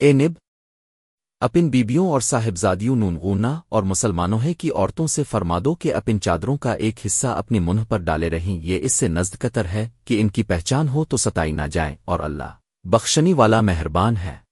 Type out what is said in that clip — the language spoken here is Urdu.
اے نب، اپن بیبیوں اور صاحبزادیوں نونغونا اور مسلمانوں ہے کی عورتوں سے فرمادو کہ اپن چادروں کا ایک حصہ اپنی منہ پر ڈالے رہیں۔ یہ اس سے نزد قطر ہے کہ ان کی پہچان ہو تو ستائی نہ جائیں اور اللہ بخشنی والا مہربان ہے۔